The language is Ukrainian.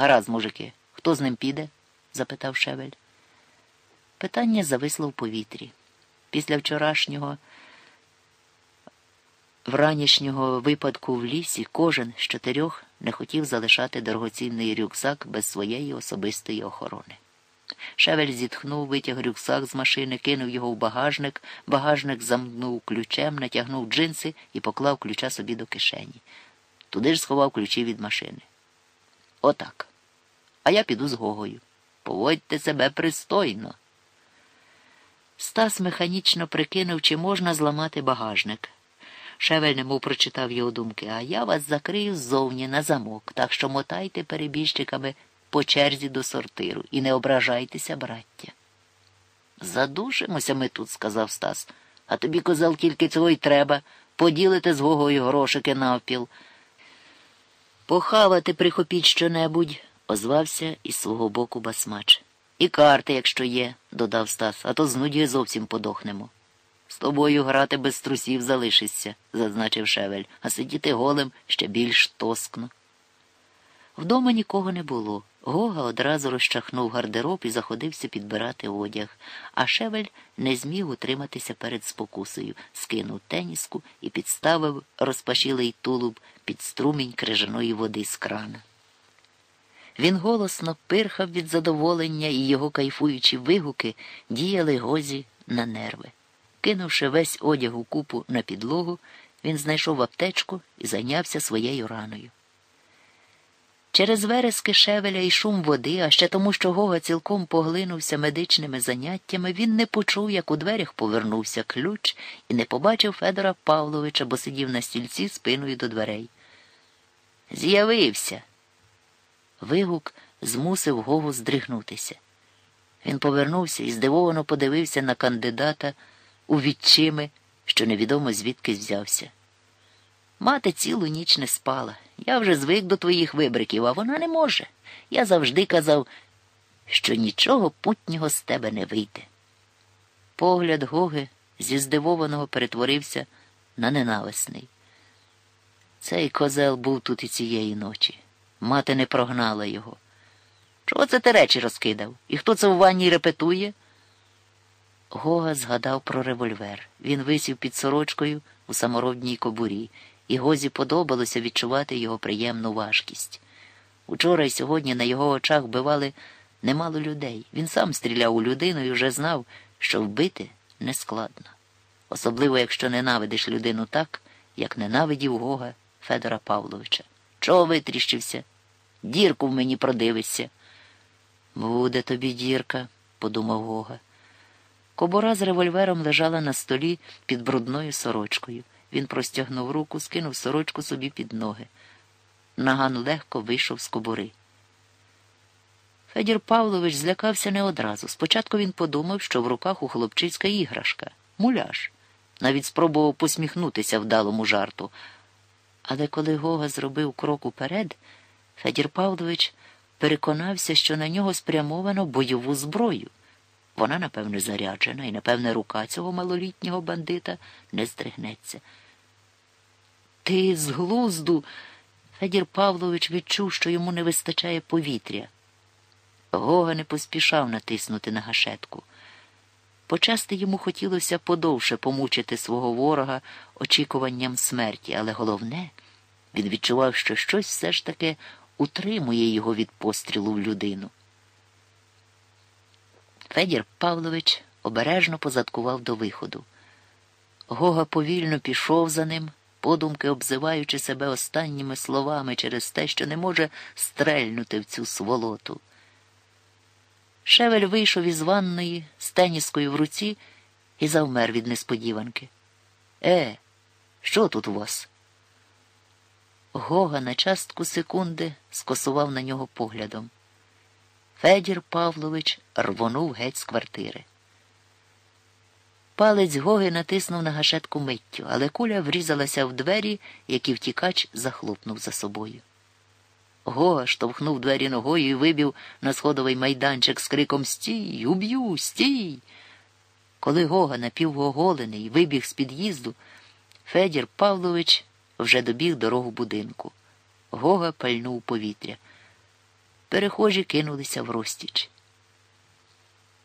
Гаразд, мужики, хто з ним піде? запитав Шевель. Питання зависло в повітрі. Після вчорашнього вранішнього випадку в лісі кожен з чотирьох не хотів залишати дорогоцінний рюкзак без своєї особистої охорони. Шевель зітхнув, витяг рюкзак з машини, кинув його в багажник, багажник замкнув ключем, натягнув джинси і поклав ключа собі до кишені. Туди ж сховав ключі від машини. Отак. А я піду з Гогою. Поводьте себе пристойно. Стас механічно прикинув, чи можна зламати багажник. Шевель немов прочитав його думки, а я вас закрию ззовні на замок, так що мотайте перебіжчиками по черзі до сортиру і не ображайтеся, браття. Задушимося ми тут, сказав Стас, а тобі, козел, тільки цього й треба. Поділите з Гогою грошики навпіл. Похавати прихопіть щонебудь, озвався із свого боку басмач. І карти, якщо є, додав Стас, а то з нудьги зовсім подохнемо. З тобою грати без трусів залишишся, зазначив Шевель, а сидіти голим ще більш тоскно. Вдома нікого не було. Гога одразу розчахнув гардероб і заходився підбирати одяг, а шевель не зміг утриматися перед спокусою, скинув теніску і підставив розпашілий тулуб під струмінь крижаної води з крана. Він голосно пирхав від задоволення, і його кайфуючі вигуки діяли гозі на нерви. Кинувши весь одяг у купу на підлогу, він знайшов аптечку і зайнявся своєю раною. Через верески шевеля і шум води, а ще тому, що Гога цілком поглинувся медичними заняттями, він не почув, як у дверях повернувся ключ і не побачив Федора Павловича, бо сидів на стільці спиною до дверей. З'явився. Вигук змусив Гогу здригнутися. Він повернувся і здивовано подивився на кандидата у відчими, що невідомо звідки взявся. Мати цілу ніч не спала. Я вже звик до твоїх вибриків, а вона не може. Я завжди казав, що нічого путнього з тебе не вийде. Погляд Гоги зі здивованого перетворився на ненависний. Цей козел був тут і цієї ночі. Мати не прогнала його. Чого це ти речі розкидав? І хто це в ванні репетує? Гога згадав про револьвер. Він висів під сорочкою у самородній кобурі і Гозі подобалося відчувати його приємну важкість. Учора й сьогодні на його очах вбивали немало людей. Він сам стріляв у людину і вже знав, що вбити нескладно. Особливо, якщо ненавидиш людину так, як ненавидів Гога Федора Павловича. Чого витріщився? Дірку в мені продивишся. Буде тобі дірка, подумав Гога. Кобура з револьвером лежала на столі під брудною сорочкою. Він простягнув руку, скинув сорочку собі під ноги. Наган легко вийшов з кобури. Федір Павлович злякався не одразу. Спочатку він подумав, що в руках у хлопчицька іграшка, муляж. Навіть спробував посміхнутися вдалому жарту. Але коли Гога зробив крок уперед, Федір Павлович переконався, що на нього спрямовано бойову зброю. Вона, напевне, заряджена, і, напевне, рука цього малолітнього бандита не здригнеться. Ти з глузду. Федір Павлович відчув, що йому не вистачає повітря. Гога не поспішав натиснути на гашетку. Почасти йому хотілося подовше помучити свого ворога очікуванням смерті, але головне, він відчував, що щось все ж таки утримує його від пострілу в людину. Федір Павлович обережно позадкував до виходу. Гога повільно пішов за ним, подумки обзиваючи себе останніми словами через те, що не може стрельнути в цю сволоту. Шевель вийшов із ванної з теніскою в руці і завмер від несподіванки. Е, що тут у вас? Гога на частку секунди скосував на нього поглядом. Федір Павлович рвонув геть з квартири. Палець Гоги натиснув на гашетку миттю, але куля врізалася в двері, які втікач захлопнув за собою. Гога штовхнув двері ногою і вибів на сходовий майданчик з криком Стій, уб'ю, стій. Коли Гога напівоголений вибіг з під'їзду, Федір Павлович вже добіг дорогу будинку. Гога пальнув повітря. перехожі кинулися в розтіч.